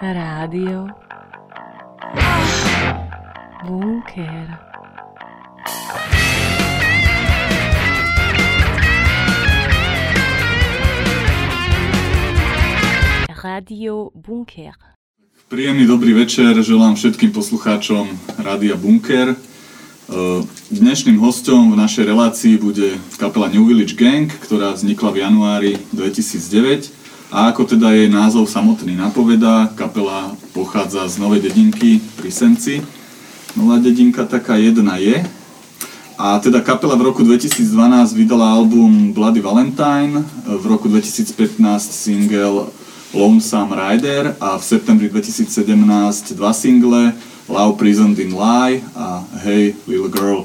Rádio Bunker. Rádio Bunker. Príjemný dobrý večer želám všetkým poslucháčom Rádia Bunker. E, Dnešným hostom v našej relácii bude kapela New Village Gang, ktorá vznikla v januári 2009 a ako teda jej názov samotný napovedá, kapela pochádza z Novej dedinky pri Senci. Nová dedinka taká jedna je. A teda kapela v roku 2012 vydala album Bloody Valentine, v roku 2015 single Lonesome Rider a v septembri 2017 dva single Love Prisoned in Lie a Hey Little Girl.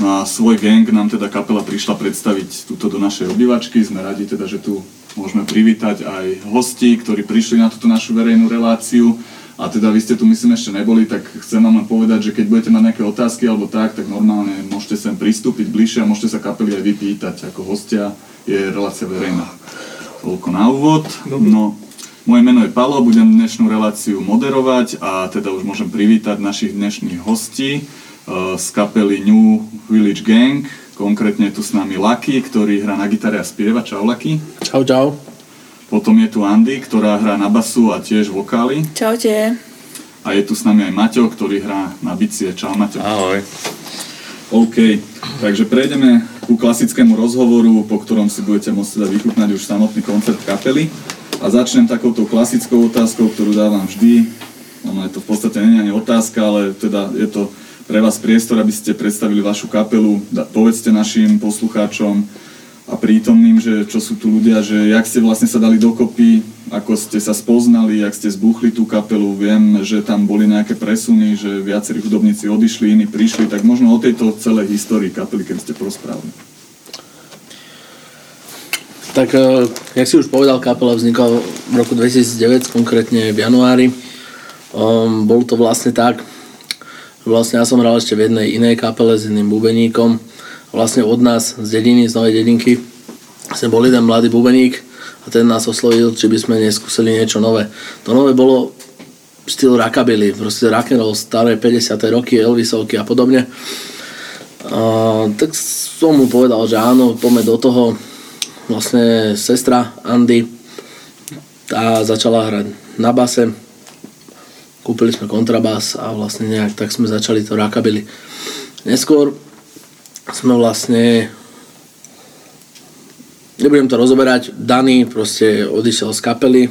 No a svoj gang nám teda kapela prišla predstaviť túto do našej obývačky. Sme radi teda, že tu môžeme privítať aj hosti, ktorí prišli na túto našu verejnú reláciu. A teda vy ste tu myslím ešte neboli, tak chcem vám len povedať, že keď budete mať nejaké otázky alebo tak, tak normálne môžete sem pristúpiť bližšie a môžete sa kapely aj vypýtať ako hostia. Je relácia verejná. Toľko na úvod. No, moje meno je Palo, budem dnešnú reláciu moderovať a teda už môžem privítať našich dnešných hostí eh, z kapely New Village Gang. Konkrétne je tu s nami Lucky, ktorý hrá na gitare a spieva. Čau Lucky. Čau, čau. Potom je tu Andy, ktorá hrá na basu a tiež vokály. Čaute. A je tu s nami aj Maťo, ktorý hrá na bicie. Čau Maťo. Ahoj. OK, takže prejdeme ku klasickému rozhovoru, po ktorom si budete môcť teda vychutnať už samotný koncert kapely. A začnem takouto klasickou otázkou, ktorú dávam vždy. Ono je to v podstate nie je ani otázka, ale teda je to pre vás priestor, aby ste predstavili vašu kapelu. Da- Povedzte našim poslucháčom a prítomným, že čo sú tu ľudia, že jak ste vlastne sa dali dokopy, ako ste sa spoznali, jak ste zbuchli tú kapelu. Viem, že tam boli nejaké presuny, že viacerí hudobníci odišli, iní prišli, tak možno o tejto celej histórii kapely, keby ste porozprávali. Tak, eh, jak si už povedal, kapela vznikla v roku 2009, konkrétne v januári. Um, bolo to vlastne tak, vlastne ja som hral ešte v jednej inej kapele s iným bubeníkom. Vlastne od nás z dediny, z Novej dedinky, sme bol jeden mladý bubeník a ten nás oslovil, či by sme neskúsili niečo nové. To nové bolo štýl rockabilly, proste rock'n'roll, staré 50. roky, Elvisovky a podobne. A, tak som mu povedal, že áno, poďme do toho. Vlastne sestra Andy, tá začala hrať na base, kúpili sme kontrabás a vlastne nejak tak sme začali to rockabilly. Neskôr sme vlastne nebudem to rozoberať, Dany proste odišiel z kapely.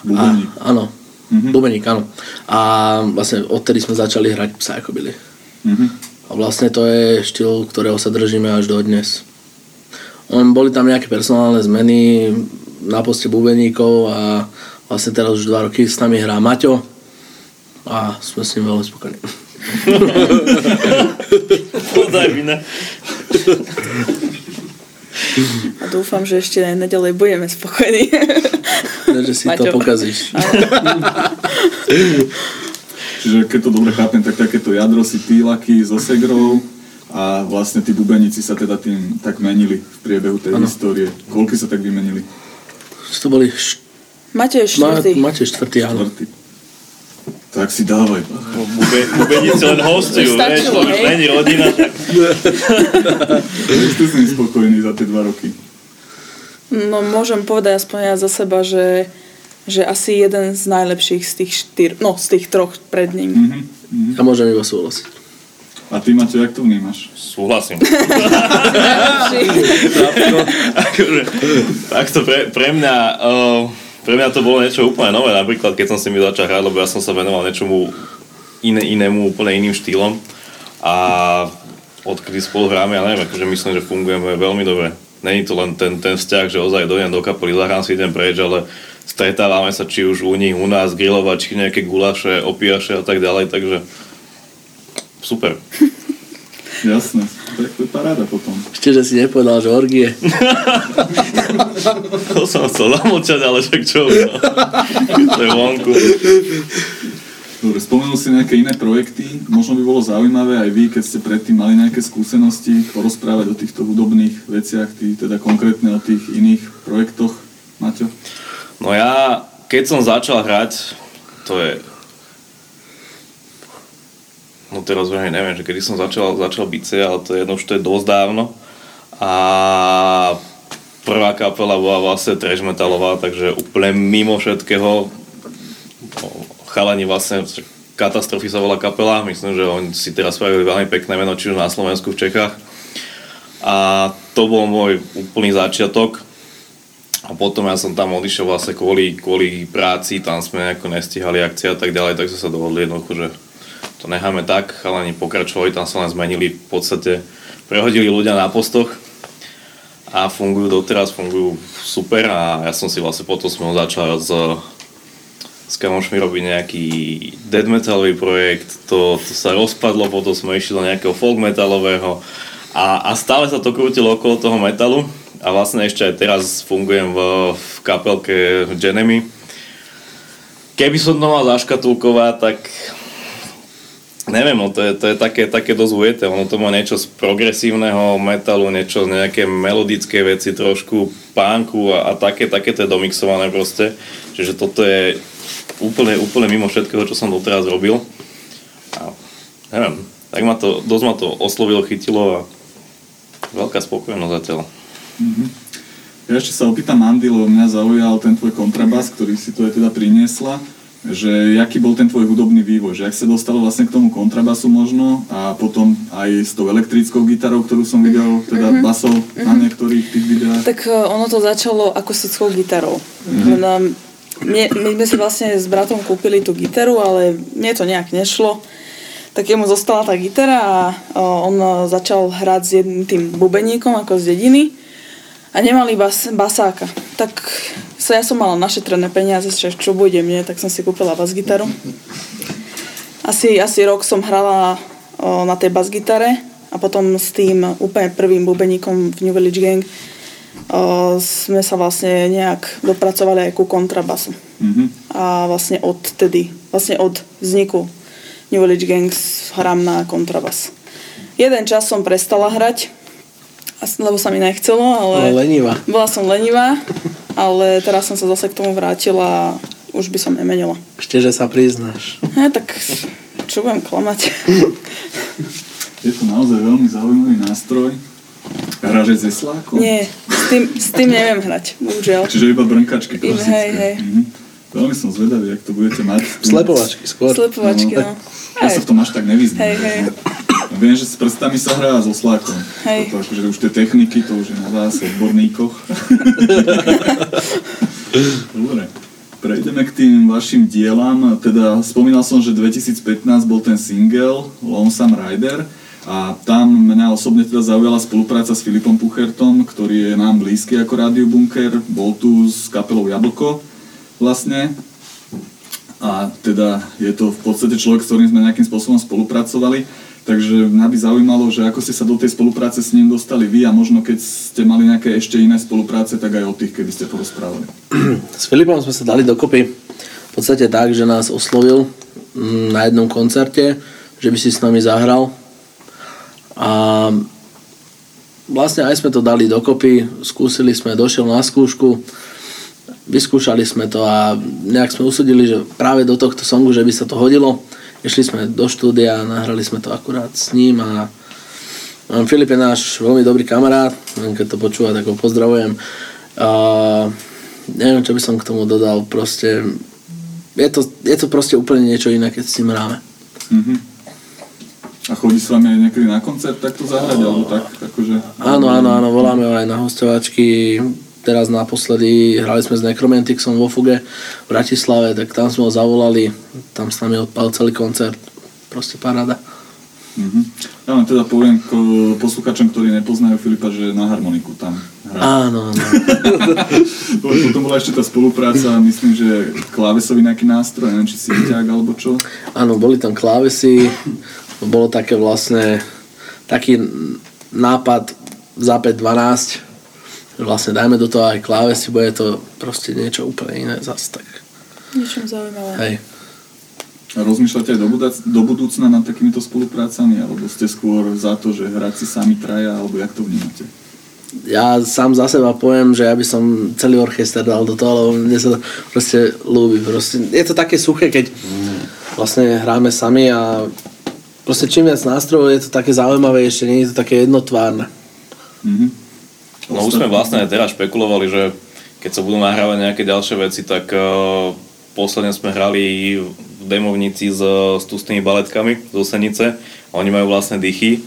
Bubeník. A, áno, mm-hmm. bubeník, áno. A vlastne odtedy sme začali hrať psychobilly. Mhm. A vlastne to je štýl, ktorého sa držíme až do dnes. On, boli tam nejaké personálne zmeny na poste bubeníkov a vlastne teraz už dva roky s nami hrá Maťo a sme s ním veľmi spokojní. Podaj vina. A dúfam, že ešte aj naďalej budeme spokojní. Takže si to Maťo. pokazíš. Čiže keď to dobre chápem, tak takéto jadro si ty, Laky, so Segrou a vlastne tí bubeníci sa teda tým tak menili v priebehu tej Áno. histórie. Koľky sa tak vymenili? To boli št- Máte Ma- štvrtý. Máte štvrtý, áno. Štvrtý. Tak si dávaj. Bube, bubeníci len hostujú, vieš, to už není rodina. tak Jak ste s ním spokojní za tie dva roky? No môžem povedať aspoň ja za seba, že, že asi jeden z najlepších z tých štyr, no z tých troch pred ním. Mhm. mhm. Ja môžem iba súhlasiť. A ty, Maťo, jak to vnímaš? Súhlasím. akože, takto pre, pre mňa... Uh, pre mňa to bolo niečo úplne nové, napríklad keď som si mi začal hrať, lebo ja som sa venoval niečomu iné, inému, úplne iným štýlom a odkedy spolu hráme, ja neviem, akože myslím, že fungujeme veľmi dobre. Není to len ten, ten vzťah, že ozaj dojdem do kapely, zahrám si idem preč, ale stretávame sa či už u nich, u nás, grilovať, či nejaké gulaše, opiaše a tak ďalej, takže super. Jasné. Tak to je paráda potom. Ešte, že si nepovedal, že orgie. To som chcel zamlčať, ale však čo? No. To je vonku. Dobre, spomenul si nejaké iné projekty. Možno by bolo zaujímavé aj vy, keď ste predtým mali nejaké skúsenosti, porozprávať o týchto hudobných veciach, ty teda konkrétne o tých iných projektoch, Maťo? No ja, keď som začal hrať, to je... No teraz veľmi neviem, že kedy som začal, začal bice, ale to je jedno, už to je dosť dávno. A prvá kapela bola vlastne trash metalová, takže úplne mimo všetkého. Chalani vlastne katastrofizovala kapela, myslím, že oni si teraz spravili veľmi pekné meno, či už na Slovensku, v Čechách. A to bol môj úplný začiatok. A potom ja som tam odišiel vlastne kvôli, kvôli práci, tam sme nejako nestihali akcie a tak ďalej, tak sme sa dohodli jednoducho, že to necháme tak, chalani pokračovali, tam sa len zmenili, v podstate prehodili ľudia na postoch a fungujú doteraz, fungujú super a ja som si vlastne potom sme začal s, s kamošmi robiť nejaký dead metalový projekt, to, to sa rozpadlo, potom sme išli do nejakého folk metalového a, a stále sa to krútilo okolo toho metalu a vlastne ešte aj teraz fungujem v, v kapelke Genemy. Keby som to mal zaškatulkovať, tak neviem, no to je, to je také, také dosť ujete. Ono to má niečo z progresívneho metalu, niečo z nejaké melodické veci, trošku pánku a, a také, také to je domixované proste. Čiže toto je úplne, úplne mimo všetkého, čo som doteraz robil. A neviem, tak ma to, dosť ma to oslovilo, chytilo a veľká spokojnosť zatiaľ. Mhm. Ja ešte sa opýtam Andy, lebo mňa zaujal ten tvoj kontrabas, ktorý si tu aj teda priniesla, že aký bol ten tvoj hudobný vývoj, že ak sa dostalo vlastne k tomu kontrabasu možno a potom aj s tou elektrickou gitarou, ktorú som videl, teda mm-hmm. basov mm-hmm. na niektorých tých videách. Tak e, ono to začalo akustickou gitarou. Mm-hmm. My, my sme si vlastne s bratom kúpili tú gitaru, ale mne to nejak nešlo. Tak jemu zostala tá gitara a on začal hrať s jedným tým bubeníkom ako z dediny a nemali bas, basáka. Tak sa ja som mala našetrené peniaze, čo, čo bude mne, tak som si kúpila bas-gitaru. Asi, asi rok som hrala o, na tej bas-gitare a potom s tým úplne prvým bubeníkom v New Village Gang o, sme sa vlastne nejak dopracovali aj ku kontrabasu. Mm-hmm. A vlastne od tedy, vlastne od vzniku New Village Gang hrám na kontrabas. Jeden čas som prestala hrať, lebo sa mi nechcelo, ale... No, lenivá. Bola som lenivá, ale teraz som sa zase k tomu vrátila a už by som nemenila. Ešte, že sa priznáš. Ne, tak čo budem klamať? Je to naozaj veľmi zaujímavý nástroj. Hráš ze slákom? Nie, s tým, s tým neviem hrať, bohužiaľ. Čiže iba brnkačky Iba, hej, hej. Mhm. Veľmi som zvedavý, ak to budete mať. Slepovačky skôr. Slepovačky, no. Ja sa v tom až tak nevyznám. Hej, hej. Viem, že s prstami sa hrá so slákom. Hej. Toto akože už tie techniky, to už je na vás, odborníkoch. Dobre. Prejdeme k tým vašim dielam. Teda spomínal som, že 2015 bol ten single Lonesome Rider a tam mňa osobne teda zaujala spolupráca s Filipom Puchertom, ktorý je nám blízky ako Radio Bunker. Bol tu s kapelou Jablko vlastne. A teda je to v podstate človek, s ktorým sme nejakým spôsobom spolupracovali. Takže mňa by zaujímalo, že ako ste sa do tej spolupráce s ním dostali vy a možno keď ste mali nejaké ešte iné spolupráce, tak aj o tých, keby ste porozprávali. S Filipom sme sa dali dokopy v podstate tak, že nás oslovil mm, na jednom koncerte, že by si s nami zahral. A vlastne aj sme to dali dokopy, skúsili sme, došiel na skúšku, vyskúšali sme to a nejak sme usudili, že práve do tohto songu, že by sa to hodilo Išli sme do štúdia, nahrali sme to akurát s ním a Filip je náš veľmi dobrý kamarát, keď to počúva, tak ho pozdravujem. A neviem, čo by som k tomu dodal, proste je to, je to proste úplne niečo iné, keď s ním hráme. Mm-hmm. A chodí s vami aj niekedy na koncert takto zahrať, alebo tak, akože... Áno, áno, áno, voláme ho aj na hostovačky, teraz naposledy hrali sme s Necromanticsom vo Fuge v Bratislave, tak tam sme ho zavolali, tam s nami odpal celý koncert, proste paráda. Mm-hmm. Ja len teda poviem k posluchačom, ktorí nepoznajú Filipa, že na harmoniku tam hrá. Áno, áno. Potom bola ešte tá spolupráca, myslím, že klávesový nejaký nástroj, neviem, či si vyťák alebo čo. Áno, boli tam klávesy, bolo také vlastne taký nápad za 5-12, vlastne dajme do toho aj klávesy, bude to proste niečo úplne iné zase tak. Niečo zaujímavé. Hej. A rozmýšľate aj do, budúc- do budúcna nad takýmito spoluprácami, alebo ste skôr za to, že hrať si sami traja, alebo jak to vnímate? ja sám za seba poviem, že ja by som celý orchester dal do toho, lebo mne sa to proste ľúbi. Proste. Je to také suché, keď vlastne hráme sami a proste čím viac nástrojov je to také zaujímavé, ešte nie je to také jednotvárne. Mhm. No už sme vlastne aj teraz špekulovali, že keď sa budú nahrávať nejaké ďalšie veci, tak uh, posledne sme hrali v demovnici s, s tustými baletkami z Osenice. Oni majú vlastne dychy.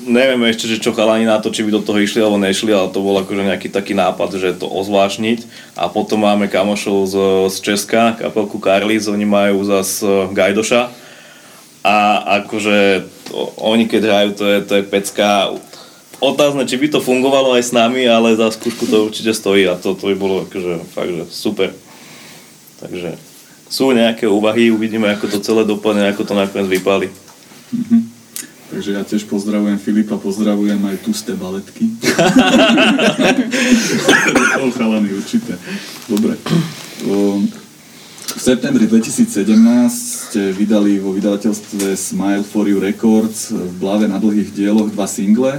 Nevieme ešte, že čo chalani na to, či by do toho išli alebo nešli, ale to bol akože nejaký taký nápad, že to ozvlášniť. A potom máme kamošov z, z Česka, kapelku Karlis, oni majú zas Gajdoša. A akože to, oni keď hrajú, to je, to je pecka otázne, či by to fungovalo aj s nami, ale za skúšku to určite stojí a to, to by bolo akože fakt, že super. Takže sú nejaké úvahy, uvidíme, ako to celé dopadne, ako to nakoniec vypáli. Mhm. Takže ja tiež pozdravujem Filipa, pozdravujem aj tusté baletky. oh, chalany, určite. Dobre. V septembri 2017 ste vydali vo vydavateľstve Smile for You Records v Blave na dlhých dieloch dva single,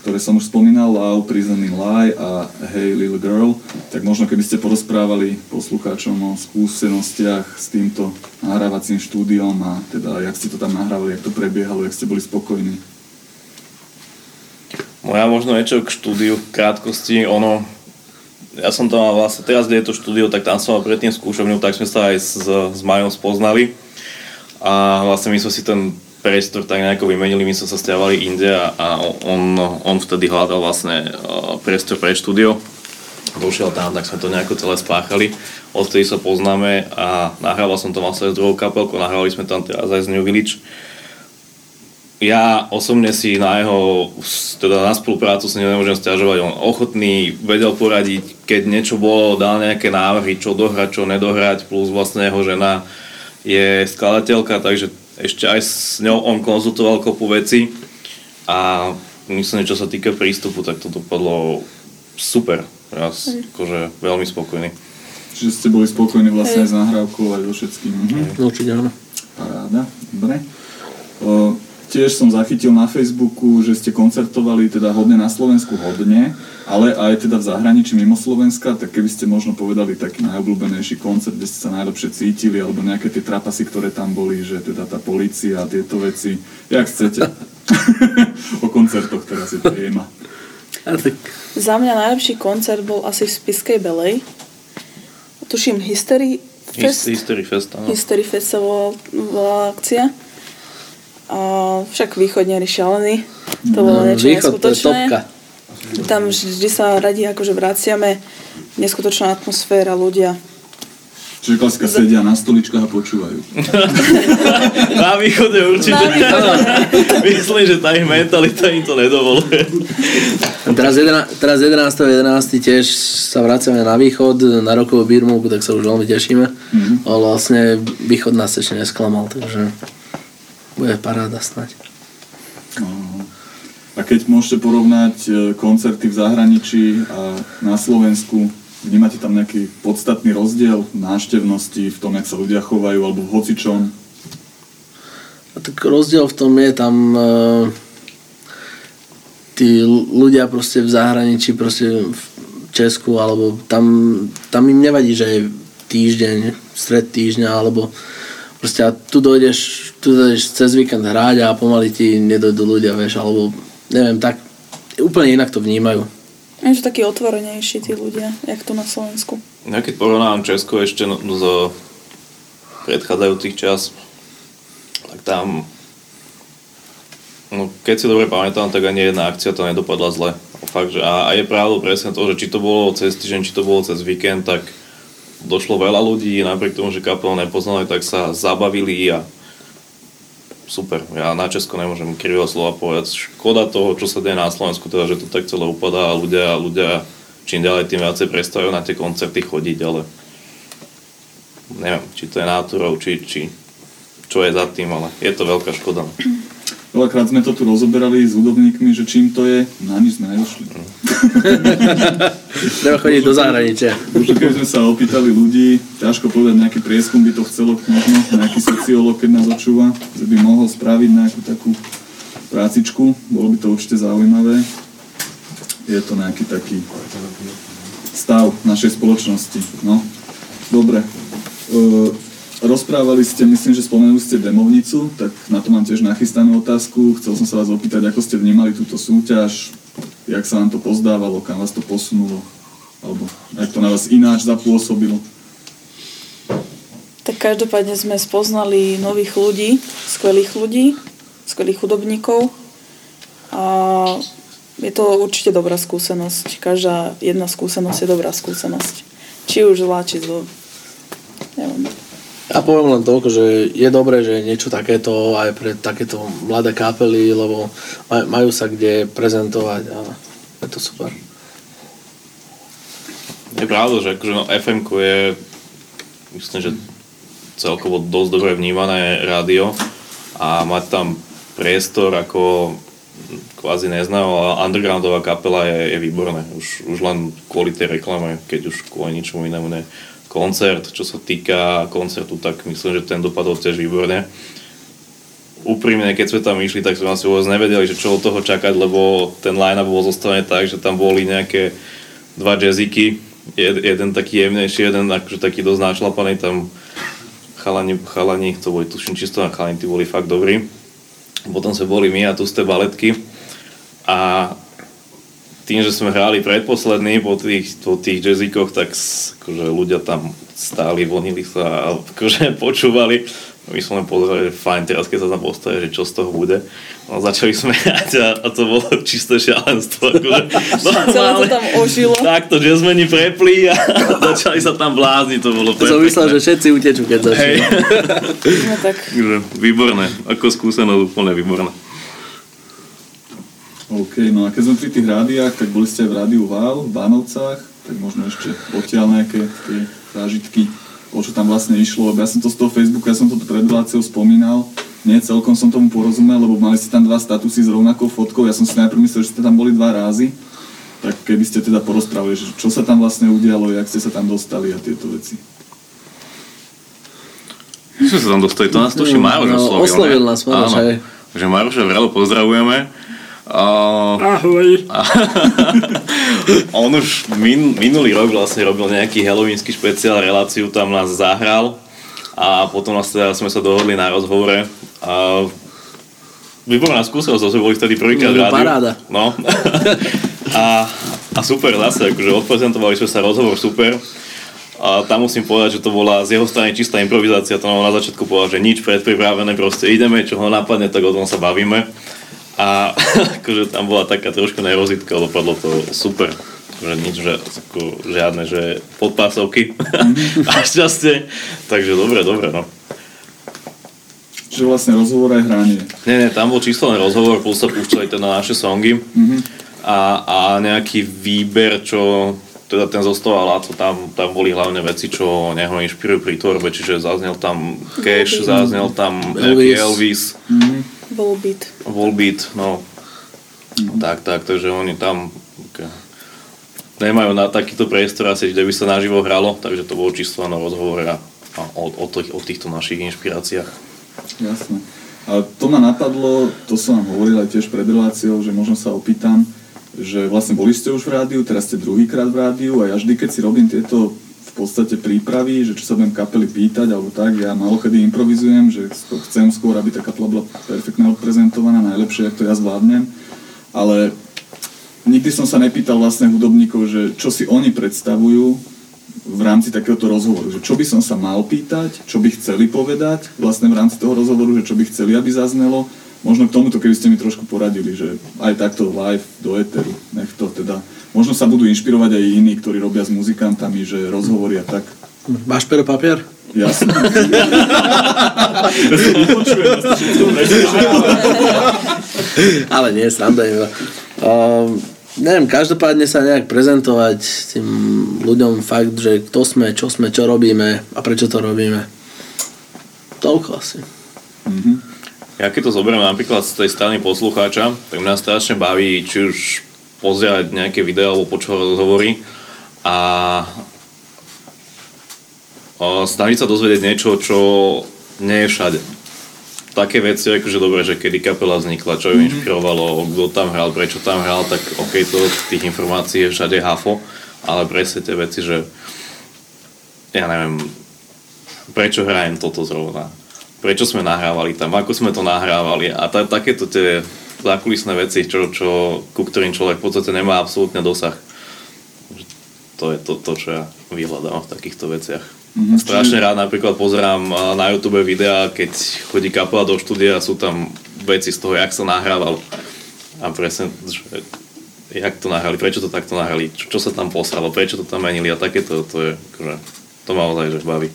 ktoré som už spomínal, Love, Prison in Lie a Hey Little Girl. Tak možno keby ste porozprávali poslucháčom o skúsenostiach s týmto nahrávacím štúdiom a teda jak ste to tam nahrávali, jak to prebiehalo, jak ste boli spokojní. Moja možno niečo k štúdiu v krátkosti, ono, ja som tam vlastne, teraz kde je to štúdio, tak tam som mal predtým skúšovňu, tak sme sa aj s, s Majom spoznali a vlastne my sme si ten priestor tak nejako vymenili, my sme sa stiavali inde a, on, on vtedy hľadal vlastne uh, priestor pre štúdio. Došiel tam, tak sme to nejako celé spáchali. Odtedy sa poznáme a nahrával som to vlastne s druhou kapelkou, nahrávali sme tam teraz aj z New Village. Ja osobne si na jeho, teda na spoluprácu si nemôžem stiažovať, on ochotný, vedel poradiť, keď niečo bolo, dal nejaké návrhy, čo dohrať, čo nedohrať, plus vlastne jeho žena je skladateľka, takže ešte aj s ňou on konzultoval kopu veci a myslím, čo sa týka prístupu, tak to dopadlo super. Ja akože veľmi spokojný. Čiže ste boli spokojní vlastne aj s nahrávkou aj so všetkým. Mhm. Určite áno. Paráda, dobre. Tiež som zachytil na Facebooku, že ste koncertovali teda hodne na Slovensku hodne, ale aj teda v zahraničí mimo Slovenska, tak keby ste možno povedali taký najobľúbenejší koncert, kde ste sa najlepšie cítili, alebo nejaké tie trapasy, ktoré tam boli, že teda tá policia a tieto veci, jak chcete. o koncertoch teraz je téma. Za mňa najlepší koncert bol asi v Spiskej Belej. Tuším History Fest. Hist- History Fest, áno. History Fest sa volala akcia. A však východniari šalení. To bolo niečo Mm, východ, to je neskutočné. topka. Tam vždy sa radi akože vraciame. Neskutočná atmosféra, ľudia. Čiže klasika sedia na stoličkách a počúvajú. Na východe určite. Myslím, že tá ich mentalita im to nedovoluje. Teraz, 11, teraz 11.11. tiež sa vraciame na východ, na rokovú Birmovku, tak sa už veľmi tešíme. Mhm. Ale vlastne východ nás ešte nesklamal, takže bude paráda. No. A keď môžete porovnať e, koncerty v zahraničí a na Slovensku, vnímate tam nejaký podstatný rozdiel v návštevnosti, v tom, jak sa ľudia chovajú, alebo v hocičom? A tak rozdiel v tom je tam e, tí ľudia proste v zahraničí, proste v Česku, alebo tam, tam im nevadí, že je týždeň, stred týždňa, alebo proste a tu dojdeš, tu dojdeš cez víkend hrať a pomaly ti nedojdú ľudia, vieš, alebo neviem, tak úplne inak to vnímajú. Je to takí otvorenejší tí ľudia, jak tu na Slovensku. Ja keď porovnávam Česko ešte no, z predchádzajúcich čas, tak tam, no keď si dobre pamätám, tak ani jedna akcia to nedopadla zle. Fakt, že, a, a je pravdou presne to, že či to bolo cez týždeň, či to bolo cez víkend, tak došlo veľa ľudí, napriek tomu, že kapel nepoznali, tak sa zabavili a super. Ja na Česko nemôžem krivého slova povedať. Škoda toho, čo sa deje na Slovensku, teda, že to tak celé upadá a ľudia, ľudia čím ďalej, tým viacej prestávajú na tie koncerty chodiť, ale neviem, či to je náturou, či, či čo je za tým, ale je to veľká škoda. Veľakrát sme to tu rozoberali s hudobníkmi, že čím to je, na nič sme nedošli. Treba chodiť do zahraničia. Možno keby sme sa opýtali ľudí, ťažko povedať, nejaký prieskum by to chcelo, možno nejaký sociológ, keď nás očúva, že by mohol spraviť nejakú takú prácičku, bolo by to určite zaujímavé. je to nejaký taký stav našej spoločnosti. No, dobre. E, rozprávali ste, myslím, že spomenuli ste demovnicu, tak na to mám tiež nachystanú otázku. Chcel som sa vás opýtať, ako ste vnímali túto súťaž, jak sa vám to pozdávalo, kam vás to posunulo, alebo jak to na vás ináč zapôsobilo. Tak každopádne sme spoznali nových ľudí, skvelých ľudí, skvelých hudobníkov a je to určite dobrá skúsenosť. Každá jedna skúsenosť je dobrá skúsenosť. Či už zlá, či zlá. Neviem. Ja poviem len toľko, že je dobré, že niečo takéto aj pre takéto mladé kapely, lebo maj- majú sa kde prezentovať a je to super. Je pravda, že akože no, fm je, myslím, že celkovo dosť dobre vnímané rádio a mať tam priestor ako kvázi neznáma undergroundová kapela je, je výborné. Už, už len kvôli tej reklame, keď už kvôli ničomu inému ne. Koncert, čo sa týka koncertu, tak myslím, že ten dopadol tiež výborne. Úprimne, keď sme tam išli, tak sme asi vôbec nevedeli, že čo od toho čakať, lebo ten line-up bol zostavený tak, že tam boli nejaké dva jazziky, jed, jeden taký jemnejší, jeden akože taký dosť nášlapaný, tam chalani, chalani, to boli tuším čisto na chalani, tí boli fakt dobrí. Potom sme boli my a tu ste baletky a tým, že sme hrali predposledný po tých, po tých jazzikoch, tak akože ľudia tam stáli, vonili sa a akože počúvali. My sme len pozerali, že fajn, teraz keď sa tam postavia, že čo z toho bude. No začali sme hrať a, a to bolo čisté šialenstvo. Akože, Celé to tam ožilo. Takto jazzmeni prepli a začali sa tam blázniť, to bolo som myslel, že všetci utečú, keď začnú. Hej, No tak výborné, ako skúsenosť úplne výborné. OK, no a keď sme pri tých rádiách, tak boli ste aj v rádiu Val v Bánovcách, tak možno ešte odtiaľ nejaké tie zážitky, o čo tam vlastne išlo, lebo ja som to z toho Facebooku, ja som to tu pred reláciou spomínal, nie celkom som tomu porozumel, lebo mali ste tam dva statusy s rovnakou fotkou, ja som si najprv myslel, že ste tam boli dva rázy, tak keby ste teda porozprávali, že čo sa tam vlastne udialo, jak ste sa tam dostali a tieto veci. Sme sa tam dostali, to nás tuším Maroš No, oslovil, oslovil ne? nás Maroš. Takže Maroša vrelo pozdravujeme. Ahoj. on už min, minulý rok vlastne robil nejaký halloweensky špeciál, reláciu tam nás zahral a potom nás teda sme sa dohodli na rozhovore. A výborná skúsenosť, sme boli vtedy prvýkrát v No, rádiu. paráda. No. a, a super zase, akože odprezentovali sme sa rozhovor super. A tam musím povedať, že to bola z jeho strany čistá improvizácia, to nám na začiatku povedal, že nič predpripravené, proste ideme, čo ho napadne, tak o tom sa bavíme. A akože tam bola taká trošku nervozitka, dopadlo to super. Že nič, že, ako, žiadne, že podpásovky a šťastie. Takže dobre, dobre, no. Čiže vlastne rozhovor aj hranie. Nie, nie, tam bol čisto len rozhovor, plus sa púšťali teda naše songy a, a nejaký výber, čo teda ten zostával Laco, tam, tam boli hlavne veci, čo neho inšpirujú pri tvorbe, čiže zaznel tam Cash, zaznel tam nejaký Elvis, Volbeat. Volbeat, no. Tak, tak, takže oni tam nemajú na takýto priestor asi, kde by sa naživo hralo, takže to bolo čisto o rozhovore a, a o, o, tých, o týchto našich inšpiráciách. Jasné. A to ma napadlo, to som vám hovoril aj tiež pred reláciou, že možno sa opýtam, že vlastne boli ste už v rádiu, teraz ste druhýkrát v rádiu a ja vždy, keď si robím tieto v podstate prípravy, že čo sa budem kapely pýtať alebo tak, ja malokedy improvizujem, že chcem skôr, aby tá kapela bola perfektne odprezentovaná, najlepšie, ak to ja zvládnem, ale nikdy som sa nepýtal vlastne hudobníkov, že čo si oni predstavujú v rámci takéhoto rozhovoru, že čo by som sa mal pýtať, čo by chceli povedať vlastne v rámci toho rozhovoru, že čo by chceli, aby zaznelo. Možno k tomuto, keby ste mi trošku poradili, že aj takto live do éteru, nech to teda, možno sa budú inšpirovať aj iní, ktorí robia s muzikantami, že rozhovoria tak. Máš pero papier? Jasné. Ale nie, srandujem. Um, neviem, každopádne sa nejak prezentovať tým ľuďom fakt, že kto sme, čo sme, čo robíme a prečo to robíme. Toľko asi. Ja keď to zoberiem napríklad z tej strany poslucháča, tak mňa strašne baví, či už pozerať nejaké videá alebo počúvať rozhovory a snažiť sa dozvedieť niečo, čo nie je všade. také veci, akože dobre, že kedy kapela vznikla, čo ju inšpirovalo, kto tam hral, prečo tam hral, tak ok, to tých informácií je všade hafo, ale presne tie veci, že ja neviem, prečo hrajem toto zrovna, prečo sme nahrávali tam, ako sme to nahrávali a ta, takéto tie zákulisné veci, čo, čo, ku ktorým človek v podstate nemá absolútne dosah. To je to, to čo ja vyhľadám v takýchto veciach. Mm-hmm. Strašne rád napríklad pozerám na YouTube videá, keď chodí kapela do štúdia a sú tam veci z toho, jak sa nahrával. A presne, že, jak to nahrali, prečo to takto nahrali, čo, čo sa tam posralo, prečo to tam menili a takéto, to je, akože, to ma ozaj, že baví.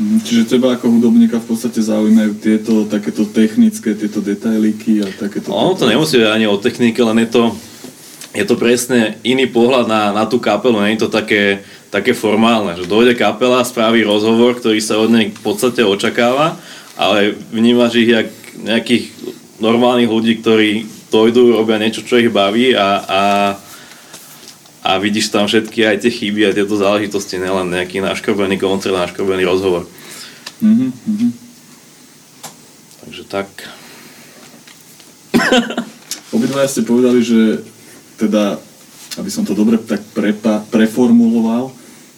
Čiže teba ako hudobníka v podstate zaujímajú tieto takéto technické, tieto detailíky a takéto... Ono to nemusí ani o technike, len je to, je to presne iný pohľad na, na tú kapelu, nie je to také, také formálne, že dojde kapela, spraví rozhovor, ktorý sa od nej v podstate očakáva, ale vnímaš ich jak nejakých normálnych ľudí, ktorí dojdú, robia niečo, čo ich baví a, a, a vidíš tam všetky aj tie chyby a tieto záležitosti, nielen nejaký naškrobený koncert, naškrobený rozhovor. Mhm, mhm. Takže tak. Obidvaja ste povedali, že teda, aby som to dobre tak prepa, preformuloval,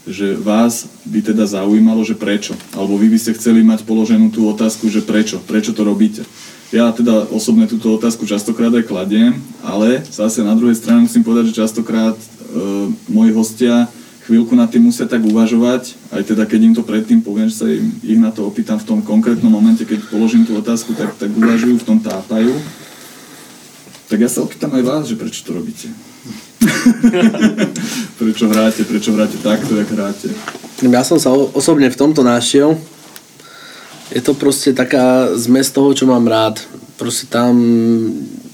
že vás by teda zaujímalo, že prečo. Alebo vy by ste chceli mať položenú tú otázku, že prečo. Prečo to robíte. Ja teda osobne túto otázku častokrát aj kladiem, ale zase na druhej strane musím povedať, že častokrát e, moji hostia chvíľku nad tým musia tak uvažovať, aj teda keď im to predtým poviem, že sa im, ich na to opýtam v tom konkrétnom momente, keď položím tú otázku, tak, tak uvažujú, v tom tápajú. Tak ja sa opýtam aj vás, že prečo to robíte. prečo hráte, prečo hráte takto, jak hráte. Ja som sa osobne v tomto našiel. Je to proste taká zmes toho, čo mám rád. Proste tam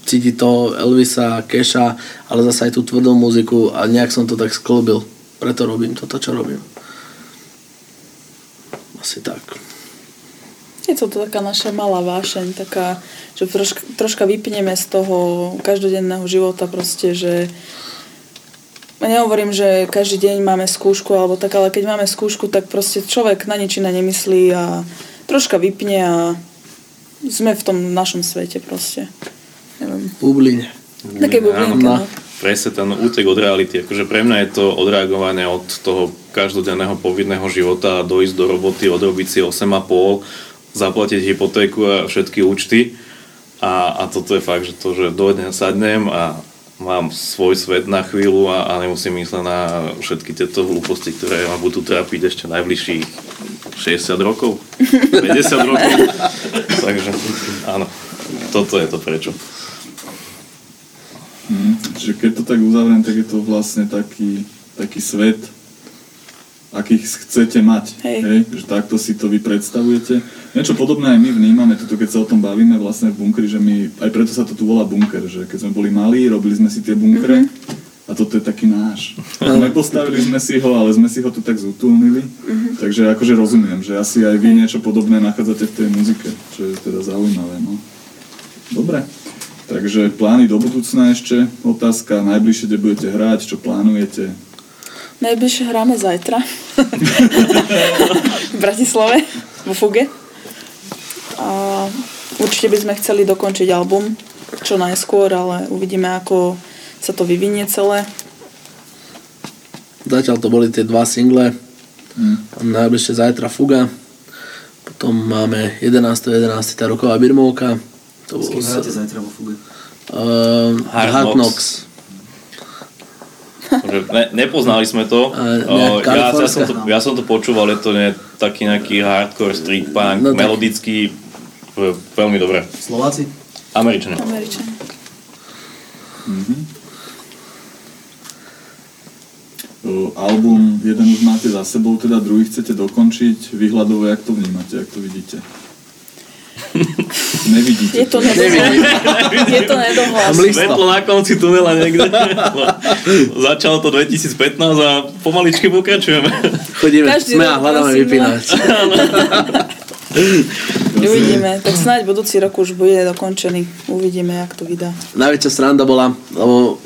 cíti to Elvisa, Keša, ale zase aj tú tvrdú muziku a nejak som to tak sklbil. Preto robím toto, čo robím. Asi tak. Je to taká naša malá vášeň, taká, že troška, troška vypneme z toho každodenného života proste, že nehovorím, že každý deň máme skúšku alebo tak, ale keď máme skúšku, tak proste človek na nič iné nemyslí a troška vypne a sme v tom našom svete proste. Neviem. Bubline. Také bublinka, No. no. presne ten útek od reality. Akože pre mňa je to odreagovanie od toho každodenného povinného života, dojsť do roboty, odrobiť si 8,5, zaplatiť hypotéku a všetky účty. A, a toto je fakt, že to, že dojdem, sadnem a mám svoj svet na chvíľu a, a nemusím mysleť na všetky tieto hlúposti, ktoré ma budú trápiť ešte najbližších 60 rokov, 50 rokov. Takže áno, toto je to prečo. Mhm. Čiže keď to tak uzavriem, tak je to vlastne taký, taký svet, akých chcete mať. Hej. Že takto si to vy predstavujete. Niečo podobné aj my vnímame, tuto, keď sa o tom bavíme vlastne v bunkri, že my, aj preto sa to tu volá bunker, že keď sme boli malí, robili sme si tie bunkre a toto je taký náš. Nepostavili sme si ho, ale sme si ho tu tak zutulnili. Takže akože rozumiem, že asi aj vy niečo podobné nachádzate v tej muzike, čo je teda zaujímavé. No. Dobre. Takže plány do budúcna ešte, otázka, najbližšie, kde budete hrať, čo plánujete? Najbližšie hráme zajtra. v Bratislave, vo Fuge. A určite by sme chceli dokončiť album čo najskôr, ale uvidíme, ako sa to vyvinie celé. Zatiaľ to boli tie dva single. Najbližšie zajtra Fuga. Potom máme 11.11. 11. tá roková birmovka. To S kým hráte zajtra vo fuge? Uh, Hard Hard Knocks. Ne, nepoznali sme to. Nejak ja, ja, som to ja som to počúval, je to nie, taký nejaký hardcore street punk, No melodický, veľmi dobre. Slováci? Američania. Američania. O, album, jeden už máte za sebou, teda druhý chcete dokončiť. Vyhľadovo, jak to vnímate, jak to vidíte? Nevidíte. Je to nedohlas. Je to nedohlas. Svetlo na konci tunela niekde. No, Začalo to 2015 a pomaličky pokračujeme. Chodíme, Každý sme a hľadáme vypínač. Uvidíme. Tak snáď budúci rok už bude dokončený. Uvidíme, jak to vydá. Najväčšia sranda bola, lebo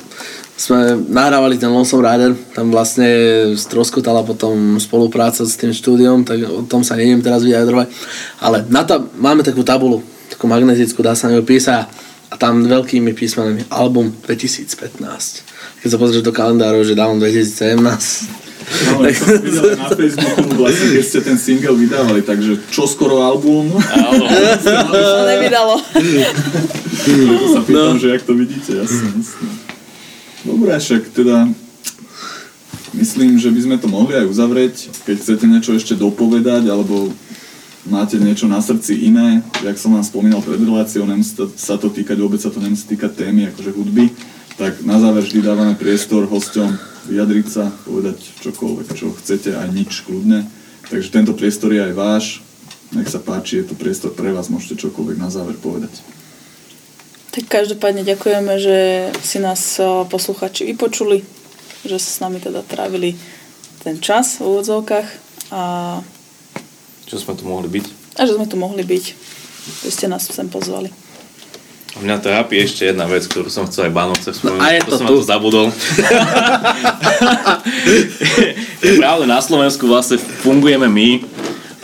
sme nahrávali ten Lonesome Rider, tam vlastne stroskotala potom spolupráca s tým štúdiom, tak o tom sa nejdem teraz vyjadrovať. Ale na to máme takú tabulu, takú magnetickú, dá sa na ňu písať a tam veľkými písmenami album 2015. Keď sa pozrieš do kalendáru, že dávam 2017, Ale som videl na Facebooku, vlastne, keď ste ten single vydávali, takže čo skoro album? Áno. To nevydalo. To sa pýtam, že jak to vidíte, jasne, jasne. Dobre, však teda myslím, že by sme to mohli aj uzavrieť. Keď chcete niečo ešte dopovedať, alebo máte niečo na srdci iné, jak som vám spomínal pred reláciou, nemusí sa to týkať, vôbec sa to nemusí týkať témy, akože hudby, tak na záver vždy dávame priestor hosťom vyjadriť sa, povedať čokoľvek, čo chcete, aj nič, kľudne. Takže tento priestor je aj váš. Nech sa páči, je to priestor pre vás, môžete čokoľvek na záver povedať. Tak každopádne ďakujeme, že si nás o, posluchači vypočuli, že sa s nami teda trávili ten čas v úvodzovkách a, Čo sme tu mohli byť? a že sme tu mohli byť, že ste nás sem pozvali. Mňa trápi ešte jedna vec, ktorú som chcel aj Bánovce spomenúť. No a je to som tu. na to zabudol. je pravda, na Slovensku vlastne fungujeme my.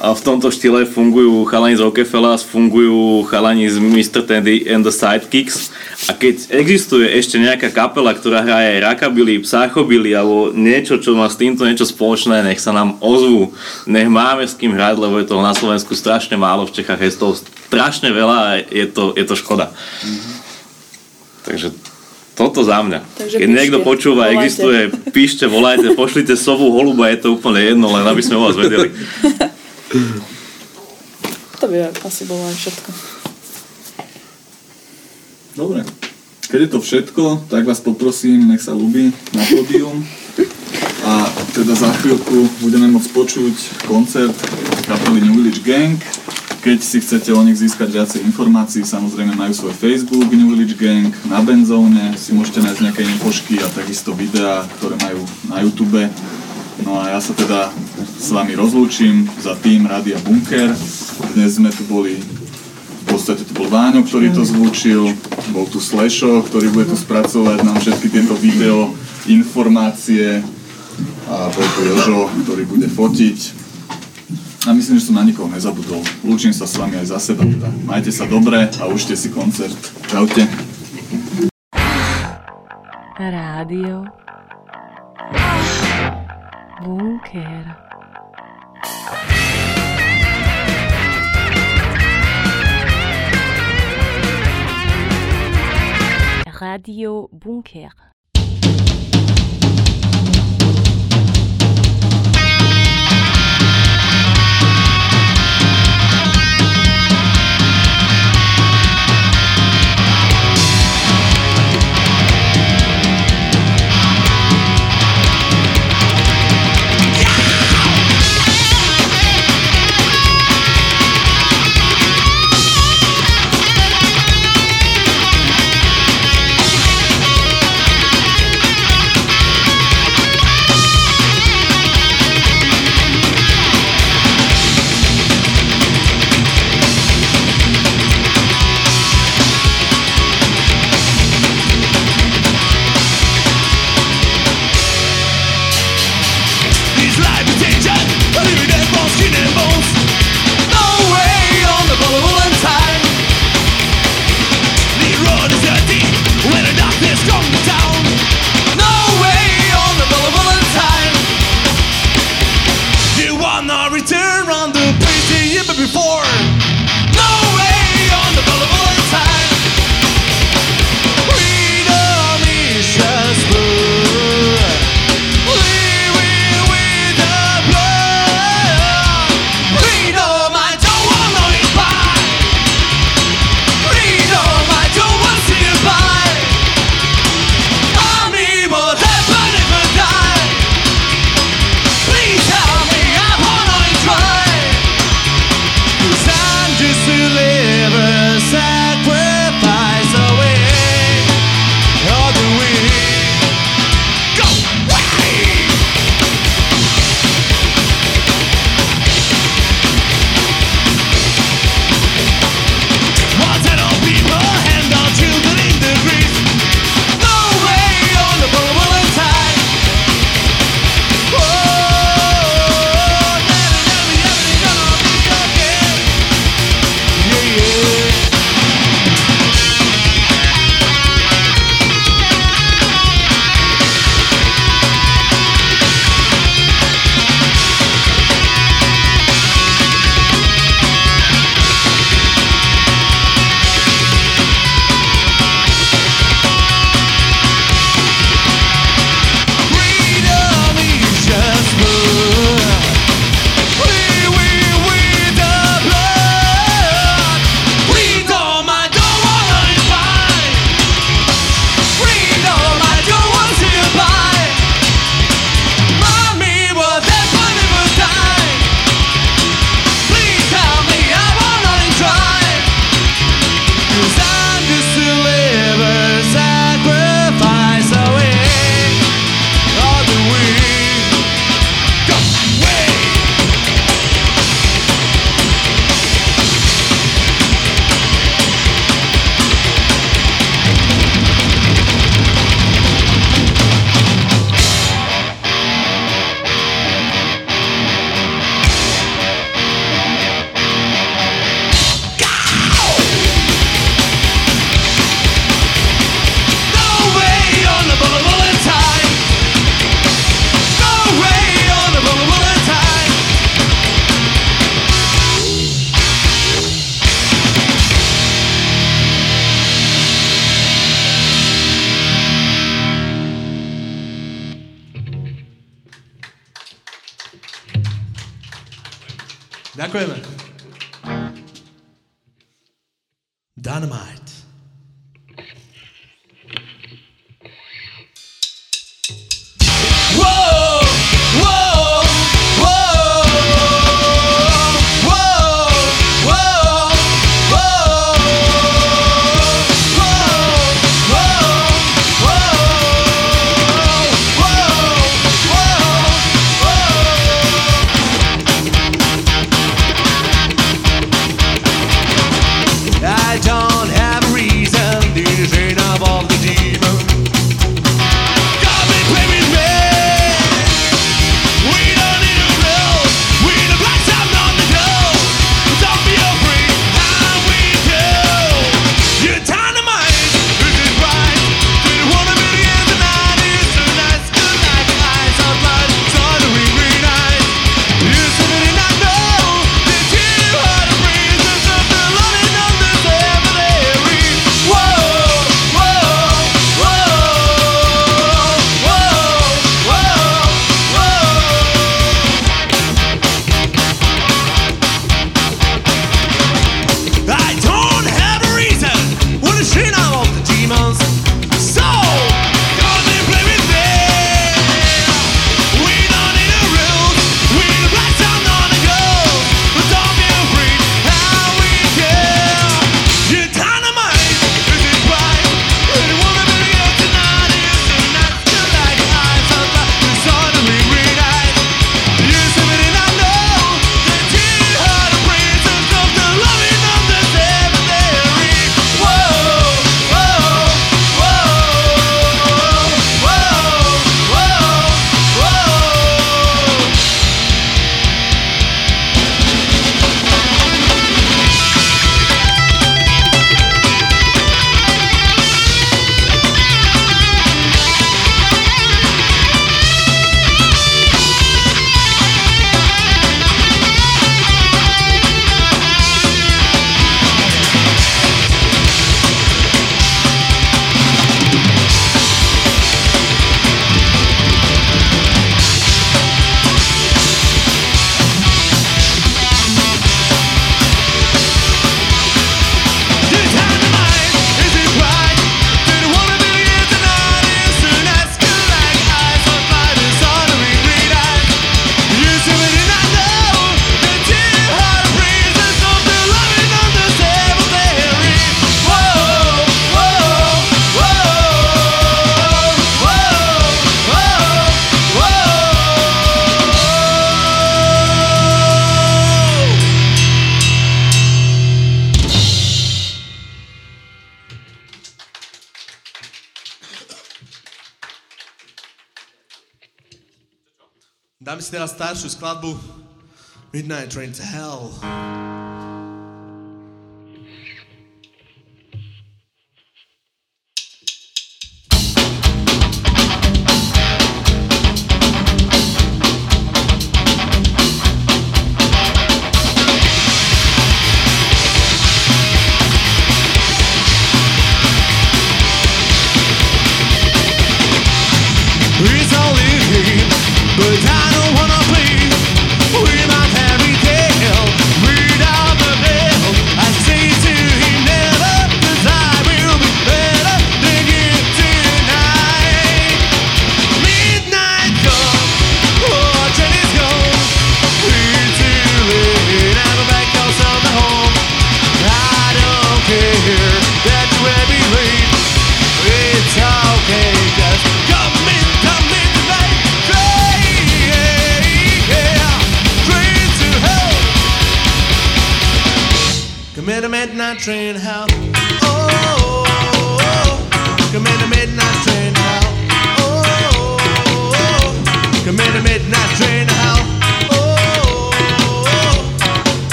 A v tomto štýle fungujú chalani z Rockefellas, fungujú chalani z Mr. Tandy and the Sidekicks. A keď existuje ešte nejaká kapela, ktorá hraje rockabilly, psychobilly alebo niečo, čo má s týmto niečo spoločné, nech sa nám ozvú. Nech máme s kým hrať, lebo je toho na Slovensku strašne málo, v Čechách je toho strašne veľa a je to, je to škoda. Takže toto za mňa. Takže Keď píšte, niekto počúva, volajte. existuje, píšte, volajte, pošlite sovu holuba, je to úplne jedno, len aby sme o vás vedeli. To by asi bolo aj všetko. Dobre. Keď je to všetko, tak vás poprosím, nech sa ľubí na pódium. A teda za chvíľku budeme môcť počuť koncert kapely New Village Gang. Keď si chcete o nich získať viacej informácií, samozrejme majú svoj Facebook New Village Gang, na Benzóne si môžete nájsť nejaké infošky a takisto videá, ktoré majú na YouTube. No a ja sa teda s vami rozlúčim za tým Rádia Bunker. Dnes sme tu boli v podstate to bol Váňo, ktorý to zvučil, bol tu Slešo, ktorý bude tu spracovať nám všetky tieto video, informácie a bol tu Jožo, ktorý bude fotiť. A myslím, že som na nikoho nezabudol. Lúčim sa s vami aj za seba. Teda. Majte sa dobre a užte si koncert. Čaute. Rádio Bunker. Radio Bunker. Dáme si teraz staršiu skladbu Midnight Train to Hell.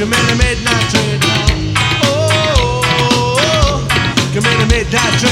Come in a midnight train. Oh, oh, oh, oh. come in a midnight train.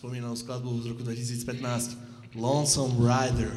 spomínal skladbu z roku 2015 Lonesome Rider.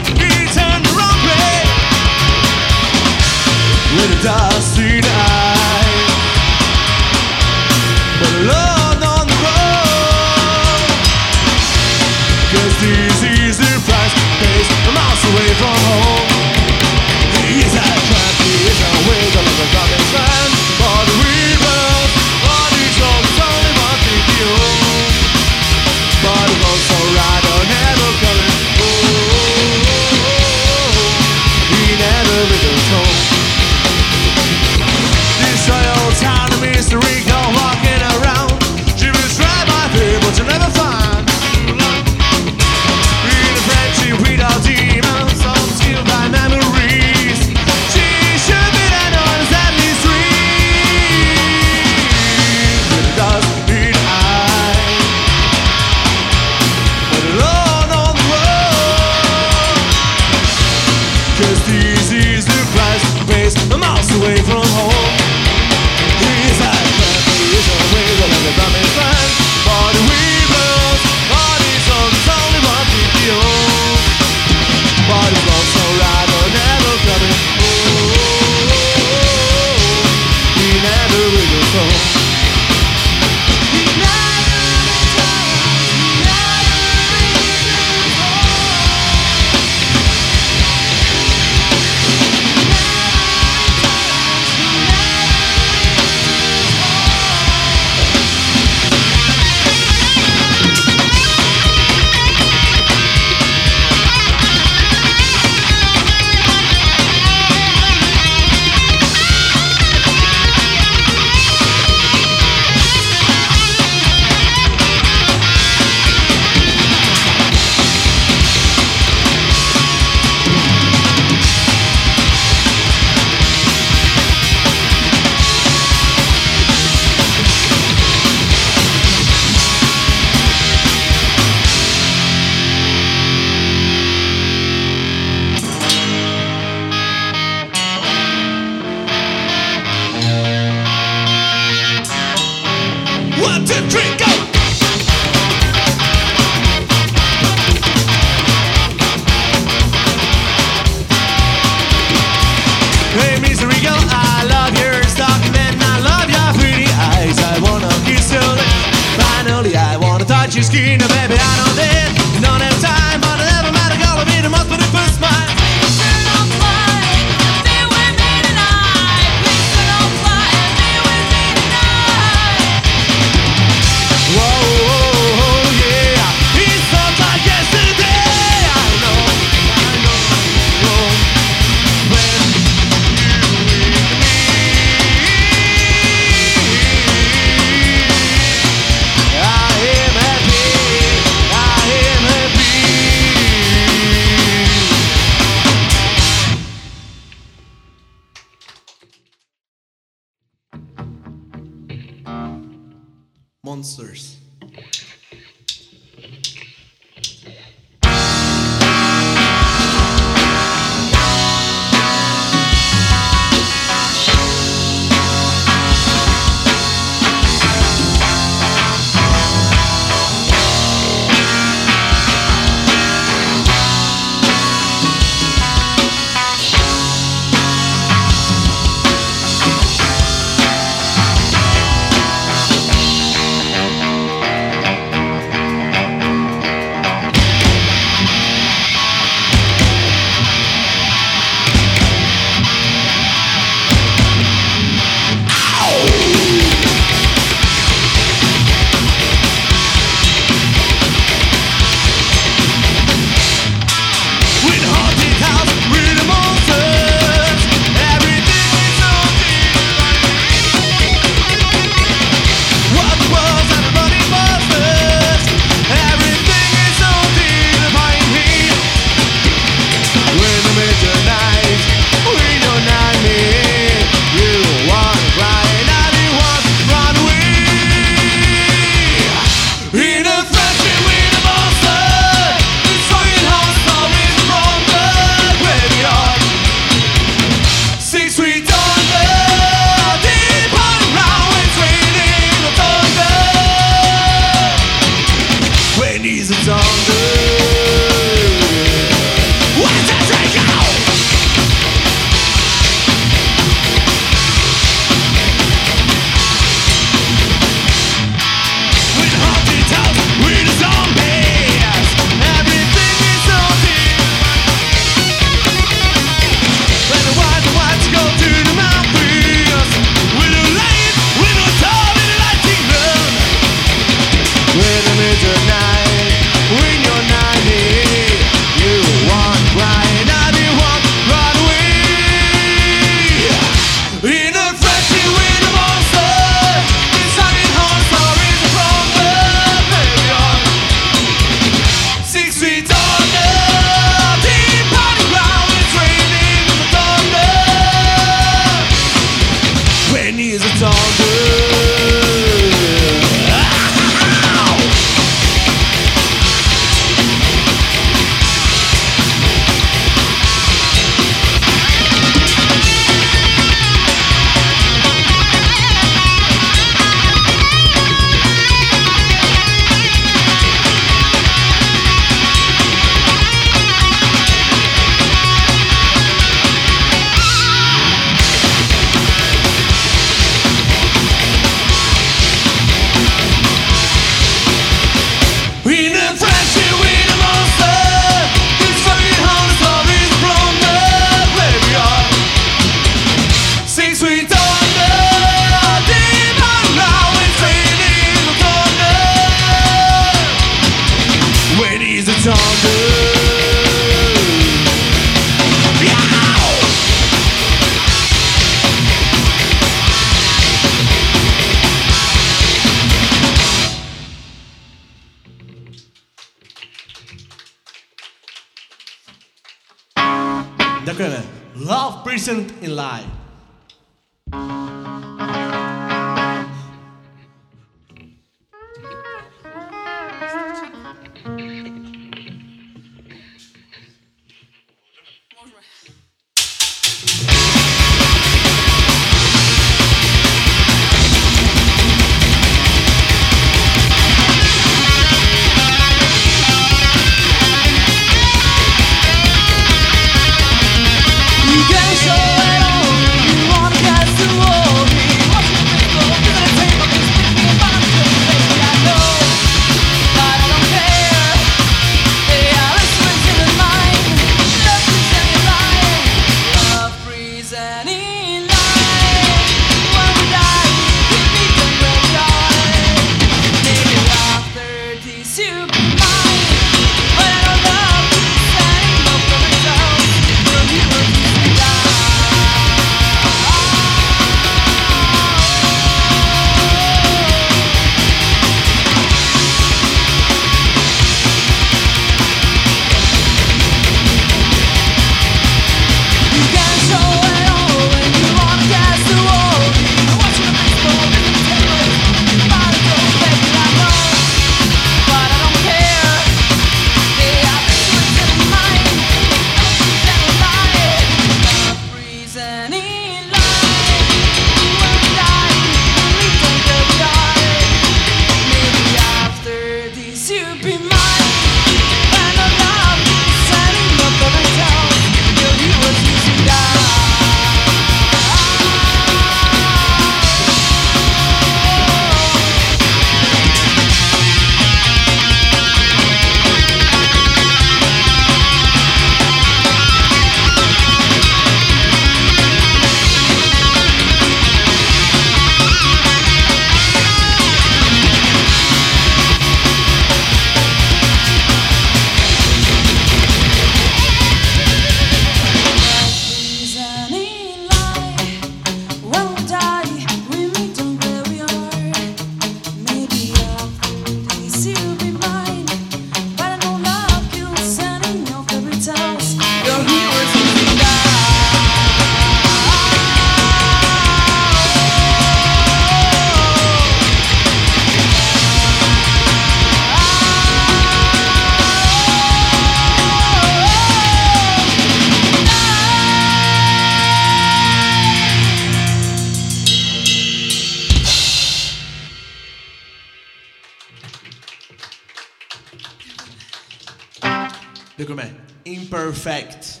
Imperfect.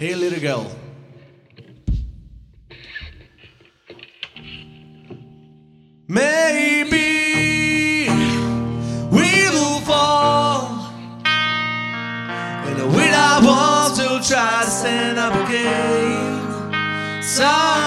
Hey, little girl. Maybe we will fall, and we I want to try to stand up again. So.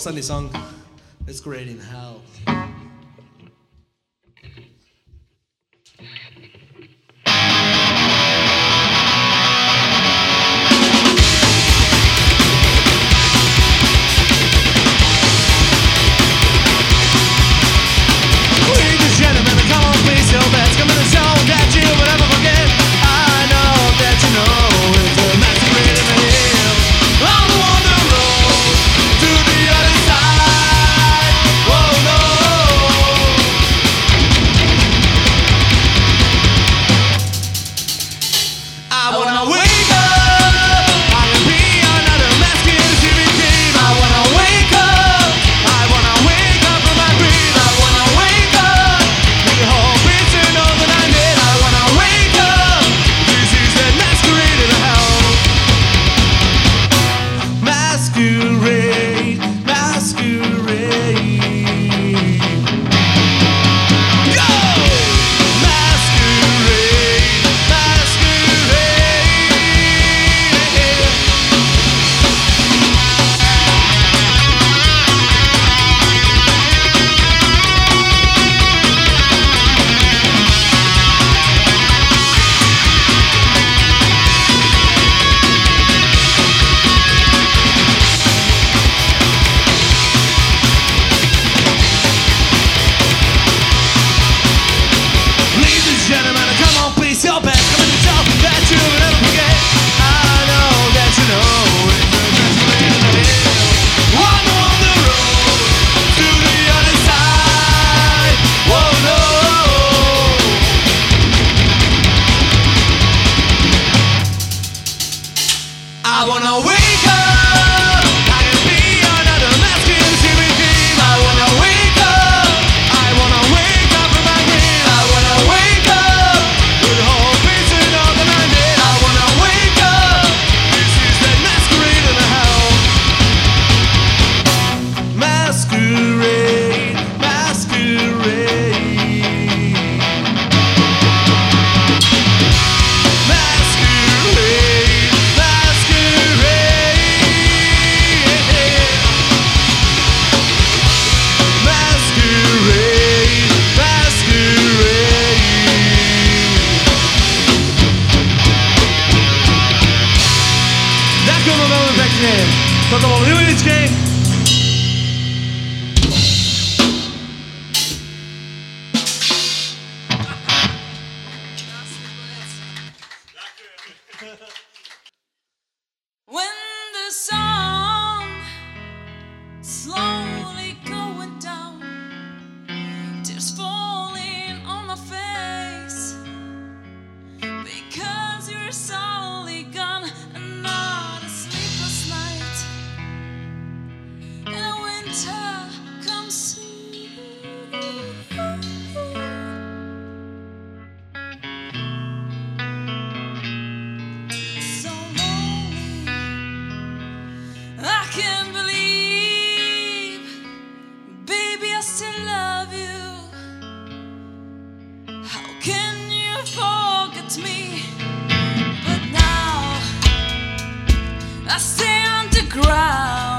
Rosalie song. It's great in hell. I stay on the ground.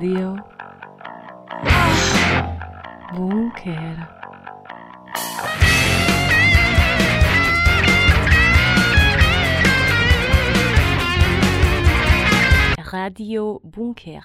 Rádio Bunker. Radio Bunker.